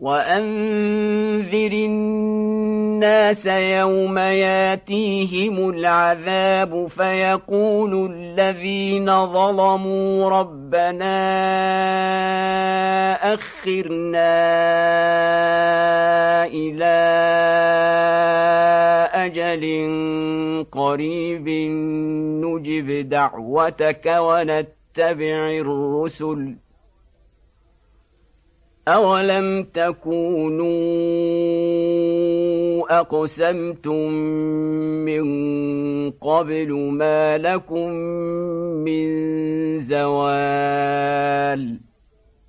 وأنذر الناس يوم ياتيهم العذاب فيقول الذين ظلموا ربنا أخرنا إلى أجل قريب نجب دعوتك ونتبع الرسل أولم تكونوا أقسمتم من قبل ما لكم من زوال